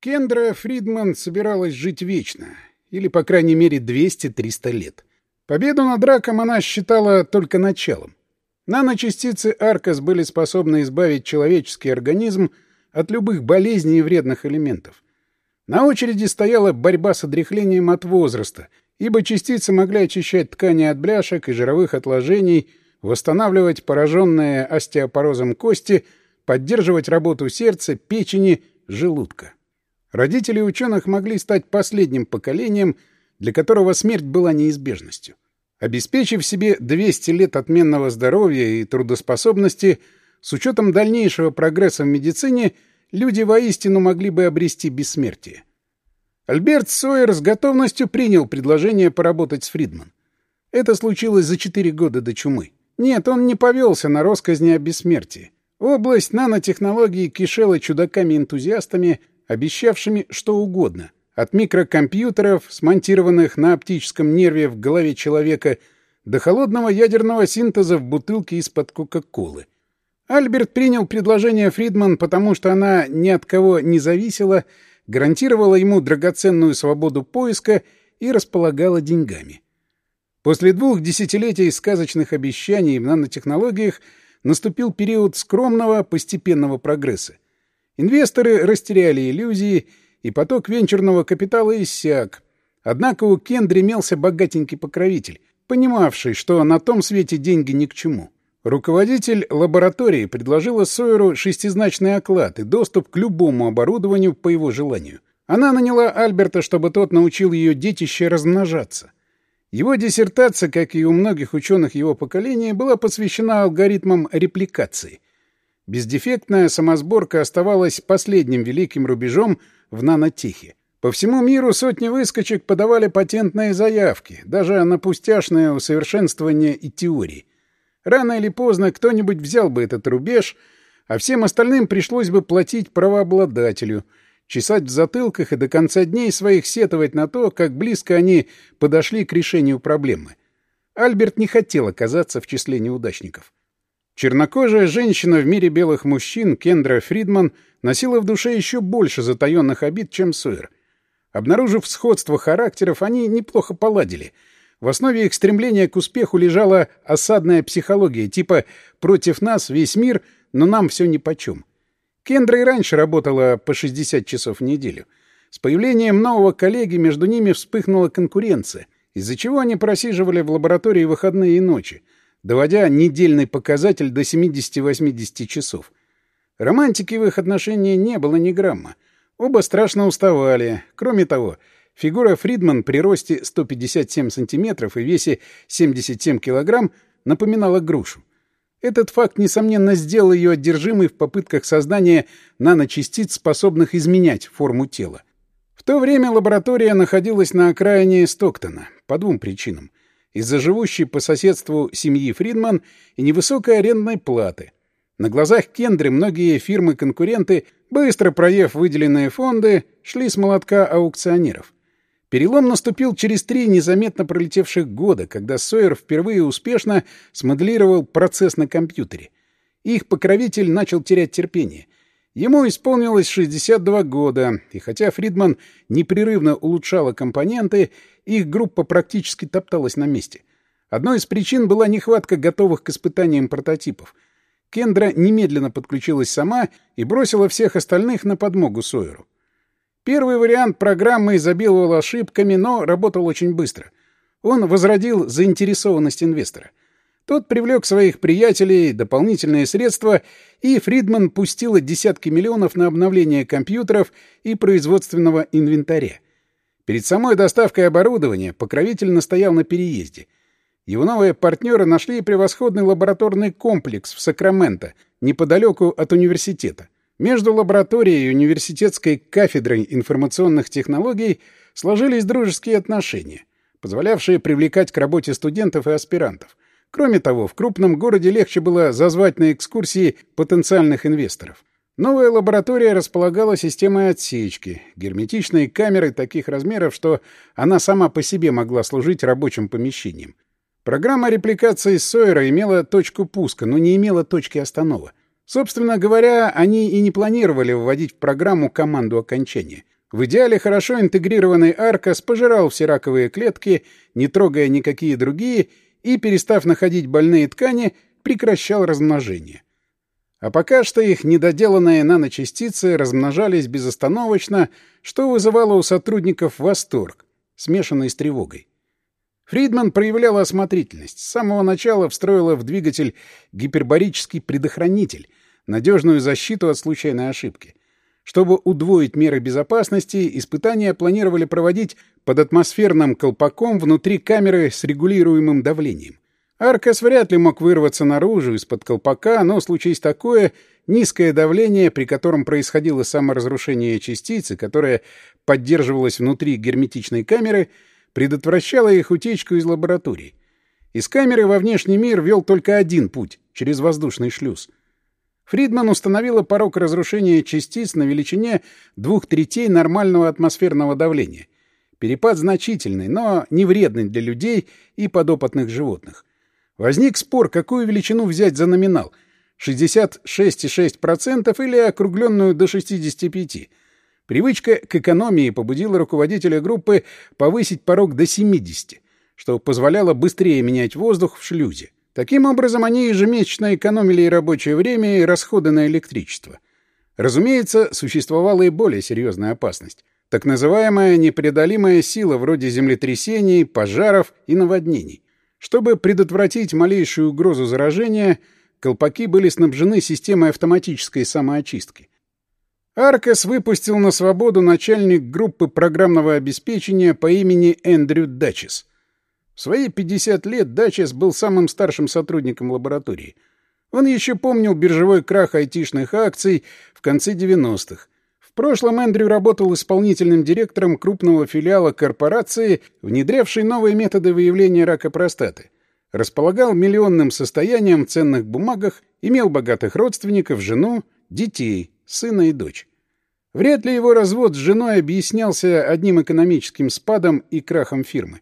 Кендра Фридман собиралась жить вечно, или, по крайней мере, 200-300 лет. Победу над раком она считала только началом. Наночастицы Аркас были способны избавить человеческий организм от любых болезней и вредных элементов. На очереди стояла борьба с отряхлением от возраста, ибо частицы могли очищать ткани от бляшек и жировых отложений, восстанавливать пораженные остеопорозом кости, поддерживать работу сердца, печени, желудка. Родители ученых могли стать последним поколением, для которого смерть была неизбежностью. Обеспечив себе 200 лет отменного здоровья и трудоспособности, с учетом дальнейшего прогресса в медицине, люди воистину могли бы обрести бессмертие. Альберт Сойер с готовностью принял предложение поработать с Фридман. Это случилось за четыре года до чумы. Нет, он не повелся на росказни о бессмертии. Область нанотехнологий кишела чудаками-энтузиастами, обещавшими что угодно. От микрокомпьютеров, смонтированных на оптическом нерве в голове человека, до холодного ядерного синтеза в бутылке из-под Кока-Колы. Альберт принял предложение Фридман, потому что она ни от кого не зависела, гарантировала ему драгоценную свободу поиска и располагала деньгами. После двух десятилетий сказочных обещаний в нанотехнологиях наступил период скромного постепенного прогресса. Инвесторы растеряли иллюзии, и поток венчурного капитала иссяк. Однако у Кендри имелся богатенький покровитель, понимавший, что на том свете деньги ни к чему. Руководитель лаборатории предложила Сойеру шестизначный оклад и доступ к любому оборудованию по его желанию. Она наняла Альберта, чтобы тот научил ее детище размножаться. Его диссертация, как и у многих ученых его поколения, была посвящена алгоритмам репликации — Бездефектная самосборка оставалась последним великим рубежом в нанотехе. По всему миру сотни выскочек подавали патентные заявки, даже на пустяшное усовершенствование и теории. Рано или поздно кто-нибудь взял бы этот рубеж, а всем остальным пришлось бы платить правообладателю, чесать в затылках и до конца дней своих сетовать на то, как близко они подошли к решению проблемы. Альберт не хотел оказаться в числе неудачников. Чернокожая женщина в мире белых мужчин, Кендра Фридман, носила в душе еще больше затаенных обид, чем Сойер. Обнаружив сходство характеров, они неплохо поладили. В основе их стремления к успеху лежала осадная психология, типа «против нас весь мир, но нам все нипочем». Кендра и раньше работала по 60 часов в неделю. С появлением нового коллеги между ними вспыхнула конкуренция, из-за чего они просиживали в лаборатории выходные и ночи — доводя недельный показатель до 70-80 часов. Романтики в их отношении не было ни грамма. Оба страшно уставали. Кроме того, фигура Фридман при росте 157 сантиметров и весе 77 килограмм напоминала грушу. Этот факт, несомненно, сделал ее одержимой в попытках создания наночастиц, способных изменять форму тела. В то время лаборатория находилась на окраине Стоктона по двум причинам из-за живущей по соседству семьи Фридман и невысокой арендной платы. На глазах Кендры многие фирмы-конкуренты, быстро проев выделенные фонды, шли с молотка аукционеров. Перелом наступил через три незаметно пролетевших года, когда Сойер впервые успешно смоделировал процесс на компьютере. Их покровитель начал терять терпение. Ему исполнилось 62 года, и хотя Фридман непрерывно улучшала компоненты, их группа практически топталась на месте. Одной из причин была нехватка готовых к испытаниям прототипов. Кендра немедленно подключилась сама и бросила всех остальных на подмогу Сойеру. Первый вариант программы изобиловал ошибками, но работал очень быстро. Он возродил заинтересованность инвестора. Тот привлек своих приятелей, дополнительные средства, и Фридман пустила десятки миллионов на обновление компьютеров и производственного инвентаря. Перед самой доставкой оборудования покровитель настоял на переезде. Его новые партнеры нашли превосходный лабораторный комплекс в Сакраменто, неподалеку от университета. Между лабораторией и университетской кафедрой информационных технологий сложились дружеские отношения, позволявшие привлекать к работе студентов и аспирантов — Кроме того, в крупном городе легче было зазвать на экскурсии потенциальных инвесторов. Новая лаборатория располагала системой отсечки, герметичной камерой таких размеров, что она сама по себе могла служить рабочим помещением. Программа репликации Сойера имела точку пуска, но не имела точки останова. Собственно говоря, они и не планировали вводить в программу команду окончания. В идеале хорошо интегрированный Аркас пожирал все раковые клетки, не трогая никакие другие, и, перестав находить больные ткани, прекращал размножение. А пока что их недоделанные наночастицы размножались безостановочно, что вызывало у сотрудников восторг, смешанный с тревогой. Фридман проявляла осмотрительность. С самого начала встроила в двигатель гипербарический предохранитель, надежную защиту от случайной ошибки. Чтобы удвоить меры безопасности, испытания планировали проводить под атмосферным колпаком внутри камеры с регулируемым давлением. Аркас вряд ли мог вырваться наружу из-под колпака, но случись такое, низкое давление, при котором происходило саморазрушение частицы, которое поддерживалось внутри герметичной камеры, предотвращало их утечку из лаборатории. Из камеры во внешний мир вел только один путь — через воздушный шлюз. Фридман установила порог разрушения частиц на величине двух третей нормального атмосферного давления. Перепад значительный, но не вредный для людей и подопытных животных. Возник спор, какую величину взять за номинал — 66,6% или округленную до 65%. Привычка к экономии побудила руководителя группы повысить порог до 70, что позволяло быстрее менять воздух в шлюзе. Таким образом, они ежемесячно экономили и рабочее время, и расходы на электричество. Разумеется, существовала и более серьезная опасность. Так называемая непреодолимая сила вроде землетрясений, пожаров и наводнений. Чтобы предотвратить малейшую угрозу заражения, колпаки были снабжены системой автоматической самоочистки. Аркас выпустил на свободу начальник группы программного обеспечения по имени Эндрю Дачес. В свои 50 лет Дачес был самым старшим сотрудником лаборатории. Он еще помнил биржевой крах айтишных акций в конце 90-х. В прошлом Эндрю работал исполнительным директором крупного филиала корпорации, внедрявшей новые методы выявления рака простаты. Располагал миллионным состоянием в ценных бумагах, имел богатых родственников, жену, детей, сына и дочь. Вряд ли его развод с женой объяснялся одним экономическим спадом и крахом фирмы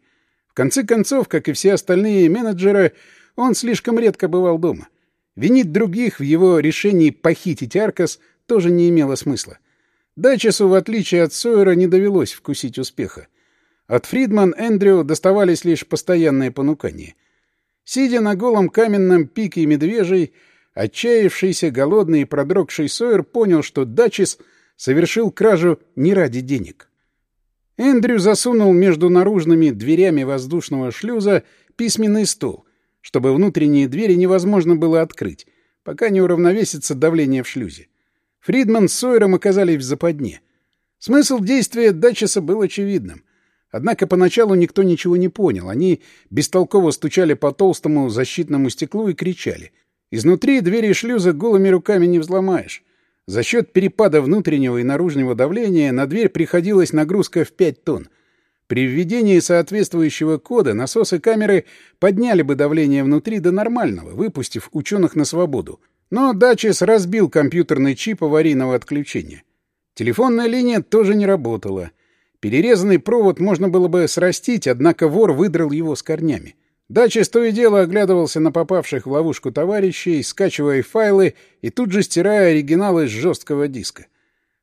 конце концов, как и все остальные менеджеры, он слишком редко бывал дома. Винить других в его решении похитить Аркас тоже не имело смысла. Дачесу, в отличие от Сойера, не довелось вкусить успеха. От Фридман Эндрю доставались лишь постоянные понукания. Сидя на голом каменном пике медвежий, отчаявшийся, голодный и продрогший Сойер понял, что Дачес совершил кражу не ради денег. Эндрю засунул между наружными дверями воздушного шлюза письменный стол, чтобы внутренние двери невозможно было открыть, пока не уравновесится давление в шлюзе. Фридман с Сойером оказались в западне. Смысл действия Датчеса был очевидным. Однако поначалу никто ничего не понял. Они бестолково стучали по толстому защитному стеклу и кричали. Изнутри двери шлюза голыми руками не взломаешь. За счет перепада внутреннего и наружного давления на дверь приходилась нагрузка в 5 тонн. При введении соответствующего кода насосы камеры подняли бы давление внутри до нормального, выпустив ученых на свободу. Но Дачес разбил компьютерный чип аварийного отключения. Телефонная линия тоже не работала. Перерезанный провод можно было бы срастить, однако вор выдрал его с корнями. Дача то и дело оглядывался на попавших в ловушку товарищей, скачивая файлы и тут же стирая оригиналы с жесткого диска.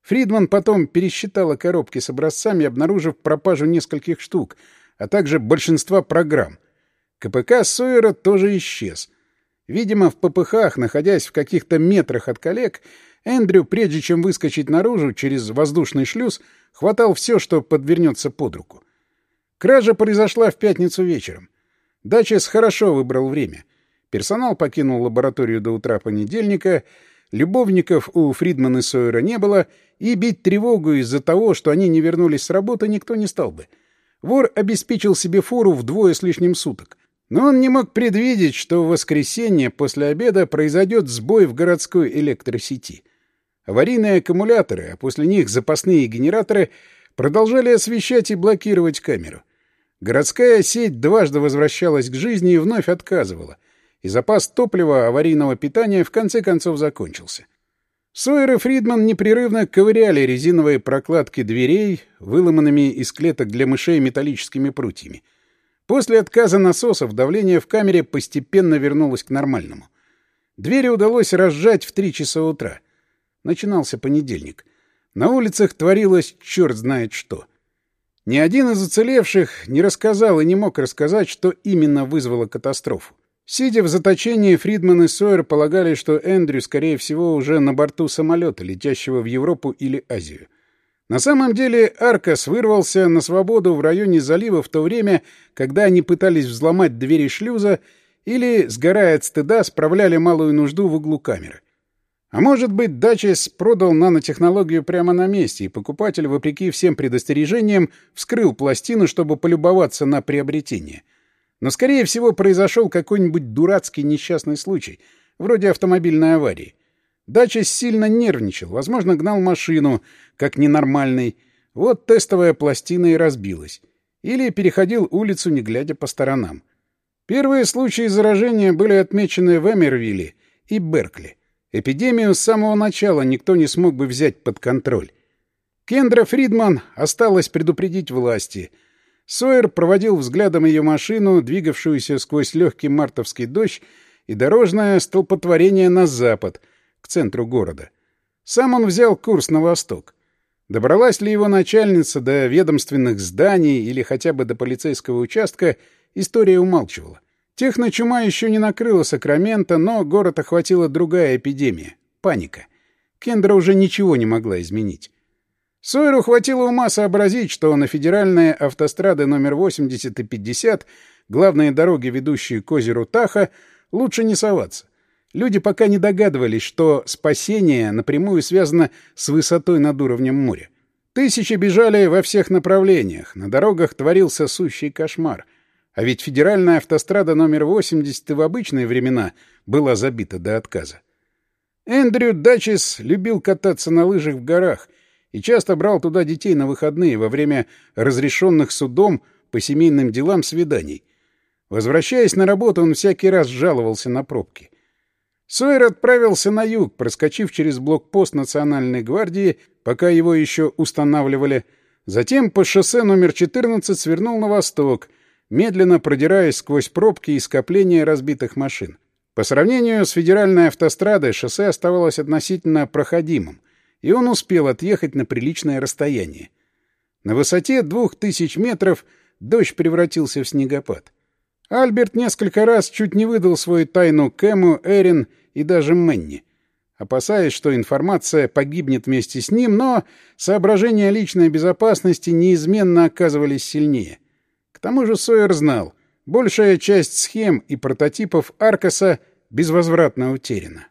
Фридман потом пересчитала коробки с образцами, обнаружив пропажу нескольких штук, а также большинства программ. КПК Сойера тоже исчез. Видимо, в ППХ, находясь в каких-то метрах от коллег, Эндрю, прежде чем выскочить наружу через воздушный шлюз, хватал все, что подвернется под руку. Кража произошла в пятницу вечером. Дачес хорошо выбрал время. Персонал покинул лабораторию до утра понедельника, любовников у Фридмана и Сойера не было, и бить тревогу из-за того, что они не вернулись с работы, никто не стал бы. Вор обеспечил себе фору вдвое с лишним суток. Но он не мог предвидеть, что в воскресенье после обеда произойдет сбой в городской электросети. Аварийные аккумуляторы, а после них запасные генераторы продолжали освещать и блокировать камеру. Городская сеть дважды возвращалась к жизни и вновь отказывала, и запас топлива аварийного питания в конце концов закончился. Сойер и Фридман непрерывно ковыряли резиновые прокладки дверей, выломанными из клеток для мышей металлическими прутьями. После отказа насосов давление в камере постепенно вернулось к нормальному. Двери удалось разжать в три часа утра. Начинался понедельник. На улицах творилось черт знает что. Ни один из уцелевших не рассказал и не мог рассказать, что именно вызвало катастрофу. Сидя в заточении, Фридман и Сойер полагали, что Эндрю, скорее всего, уже на борту самолета, летящего в Европу или Азию. На самом деле Аркас вырвался на свободу в районе залива в то время, когда они пытались взломать двери шлюза или, сгорая от стыда, справляли малую нужду в углу камеры. А может быть, Дачес продал нанотехнологию прямо на месте, и покупатель, вопреки всем предостережениям, вскрыл пластину, чтобы полюбоваться на приобретение. Но, скорее всего, произошел какой-нибудь дурацкий несчастный случай, вроде автомобильной аварии. Дачес сильно нервничал, возможно, гнал машину, как ненормальный. Вот тестовая пластина и разбилась. Или переходил улицу, не глядя по сторонам. Первые случаи заражения были отмечены в Эмервилле и Беркли. Эпидемию с самого начала никто не смог бы взять под контроль. Кендра Фридман осталось предупредить власти. Сойер проводил взглядом ее машину, двигавшуюся сквозь легкий мартовский дождь, и дорожное столпотворение на запад, к центру города. Сам он взял курс на восток. Добралась ли его начальница до ведомственных зданий или хотя бы до полицейского участка, история умалчивала. Техночума еще не накрыла Сакраменто, но город охватила другая эпидемия — паника. Кендра уже ничего не могла изменить. Сойеру хватило ума сообразить, что на федеральные автострады номер 80 и 50, главные дороги, ведущие к озеру Таха, лучше не соваться. Люди пока не догадывались, что спасение напрямую связано с высотой над уровнем моря. Тысячи бежали во всех направлениях, на дорогах творился сущий кошмар. А ведь федеральная автострада номер 80 в обычные времена была забита до отказа. Эндрю Дачес любил кататься на лыжах в горах и часто брал туда детей на выходные во время разрешенных судом по семейным делам свиданий. Возвращаясь на работу, он всякий раз жаловался на пробки. Сойер отправился на юг, проскочив через блокпост Национальной гвардии, пока его еще устанавливали. Затем по шоссе номер 14 свернул на восток — медленно продираясь сквозь пробки и скопления разбитых машин. По сравнению с федеральной автострадой шоссе оставалось относительно проходимым, и он успел отъехать на приличное расстояние. На высоте двух тысяч метров дождь превратился в снегопад. Альберт несколько раз чуть не выдал свою тайну Кэму, Эрин и даже Мэнни, опасаясь, что информация погибнет вместе с ним, но соображения личной безопасности неизменно оказывались сильнее тому же Сойер знал, большая часть схем и прототипов Аркаса безвозвратно утеряна.